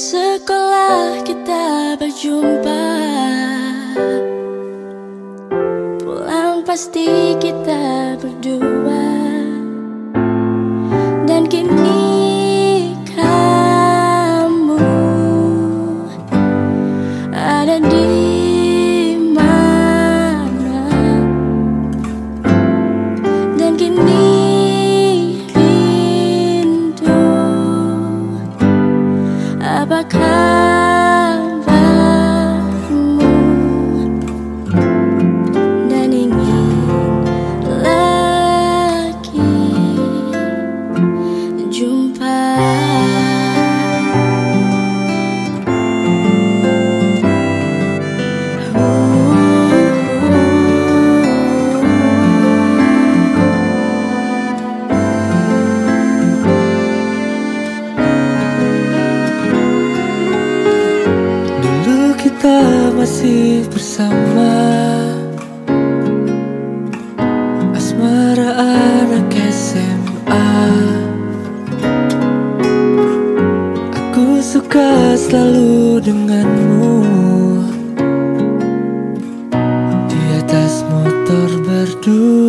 Setelah kita berjumpa. Pulang pasti kita berdua Apakah kita masih bersama. Asmara anak SMA Aku suka selalu denganmu. Di atas motor berdua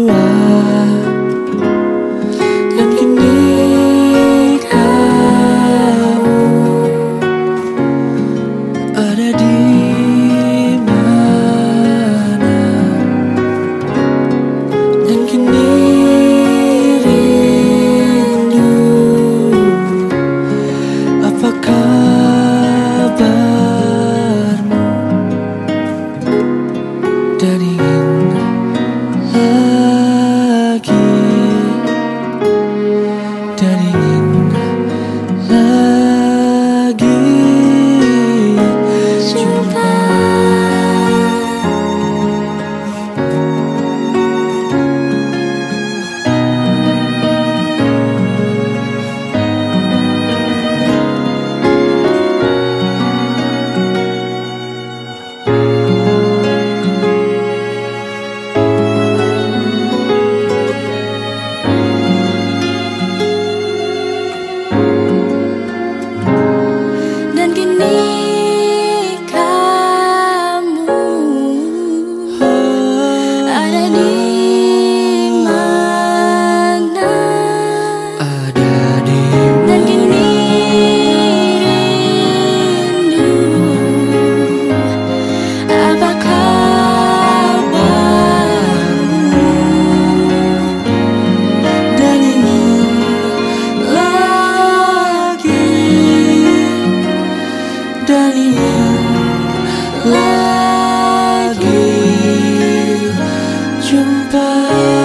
明白。